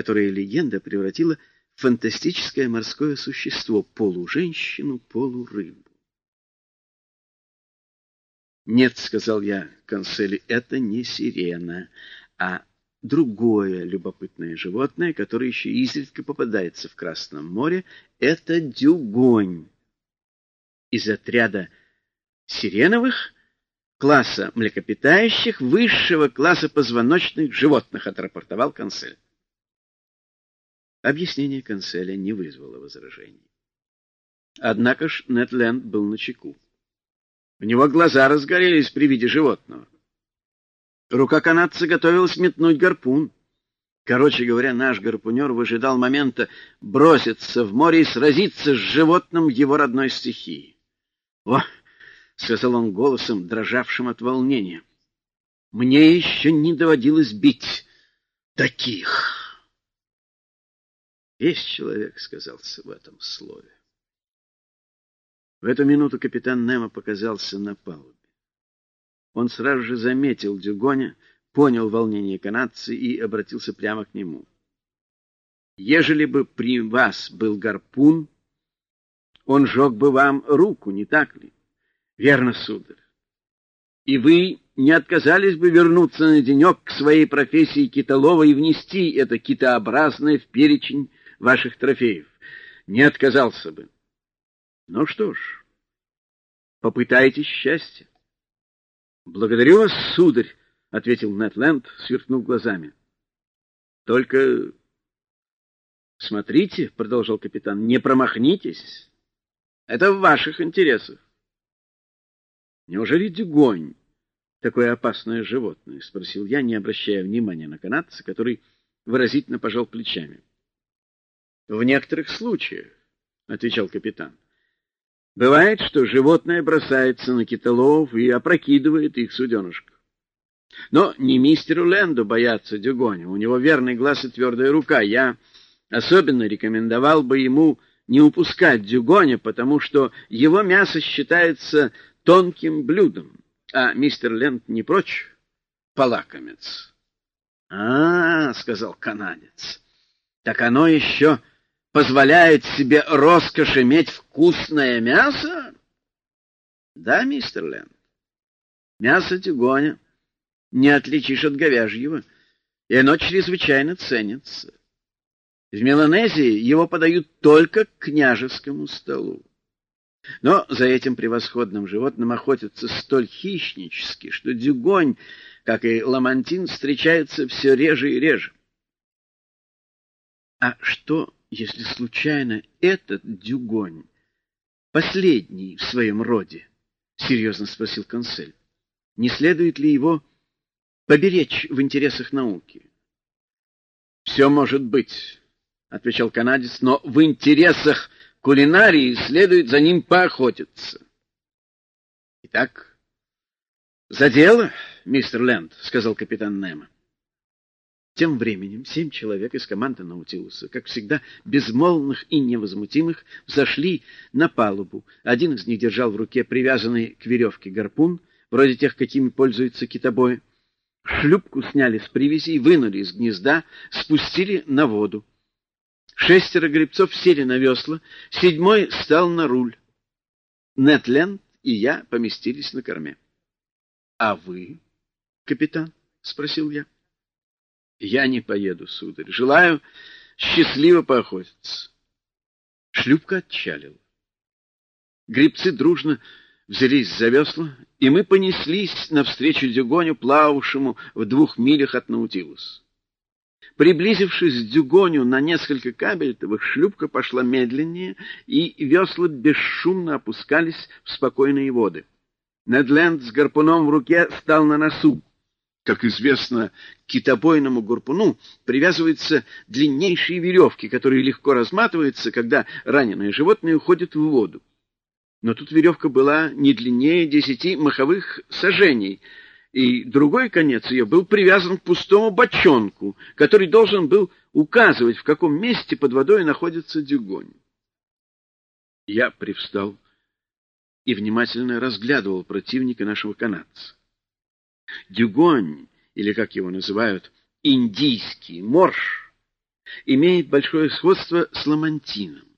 которое легенда превратила в фантастическое морское существо, полуженщину, полурыбу. «Нет», — сказал я Консели, — «это не сирена, а другое любопытное животное, которое еще изредка попадается в Красном море, это дюгонь. Из отряда сиреновых класса млекопитающих высшего класса позвоночных животных, отрапортовал Консель. Объяснение Конселя не вызвало возражений. Однако ж Нетленд был на чеку. У него глаза разгорелись при виде животного. Рука канадца готовилась метнуть гарпун. Короче говоря, наш гарпунер выжидал момента броситься в море и сразиться с животным его родной стихии. «О!» — сказал он голосом, дрожавшим от волнения. «Мне еще не доводилось бить таких!» Весь человек сказался в этом слове. В эту минуту капитан Немо показался на палубе. Он сразу же заметил Дюгоня, понял волнение канадца и обратился прямо к нему. «Ежели бы при вас был гарпун, он жег бы вам руку, не так ли?» «Верно, сударь. И вы не отказались бы вернуться на денек к своей профессии китолова и внести это китообразное в перечень ваших трофеев?» «Не отказался бы». «Ну что ж, попытайтесь счастья». Благодарю вас, сударь, — ответил Нэтленд, сверкнув глазами. — Только смотрите, — продолжал капитан, — не промахнитесь. Это в ваших интересах. — Неужели дюгонь такое опасное животное? — спросил я, не обращая внимания на канадца, который выразительно пожал плечами. — В некоторых случаях, — отвечал капитан. — Бывает, что животное бросается на китолов и опрокидывает их суденышко. Но не мистеру Ленду бояться Дюгоня, у него верный глаз и твердая рука. Я особенно рекомендовал бы ему не упускать Дюгоня, потому что его мясо считается тонким блюдом, а мистер Ленд не прочь полакомец. — А, — сказал канадец, — так оно еще позволяет себе роскошь иметь вкусное мясо? Да, мистер Ленд. Мясо тюгоня не отличишь от говяжьего, и оно чрезвычайно ценится. В Меланезии его подают только к княжескому столу. Но за этим превосходным животным охотятся столь хищнически, что дюгонь, как и ламантин, встречается все реже и реже. А что если случайно этот дюгонь последний в своем роде? — серьезно спросил консель. — Не следует ли его поберечь в интересах науки? — Все может быть, — отвечал канадец, — но в интересах кулинарии следует за ним поохотиться. — Итак, за дело, мистер Ленд, — сказал капитан Немо. Тем временем семь человек из команды Наутилуса, как всегда безмолвных и невозмутимых, взошли на палубу. Один из них держал в руке привязанный к веревке гарпун, вроде тех, какими пользуются китобои. Шлюпку сняли с привязи, вынули из гнезда, спустили на воду. Шестеро гребцов сели на весла, седьмой стал на руль. Нетленд и я поместились на корме. — А вы, капитан? — спросил я. — я не поеду, сударь. Желаю счастливо поохотиться. Шлюпка отчалила. Грибцы дружно взялись за весла, и мы понеслись навстречу Дюгоню, плававшему в двух милях от Наутилус. Приблизившись к Дюгоню на несколько кабельтовых, шлюпка пошла медленнее, и весла бесшумно опускались в спокойные воды. Недленд с гарпуном в руке стал на носу. Как известно, к китобойному гурпуну привязываются длиннейшие веревки, которые легко разматываются, когда раненое животное уходит в воду. Но тут веревка была не длиннее десяти маховых сажений, и другой конец ее был привязан к пустому бочонку, который должен был указывать, в каком месте под водой находится дюгонь. Я привстал и внимательно разглядывал противника нашего канадца. Дюгонь, или как его называют, индийский морж, имеет большое сходство с ламантином.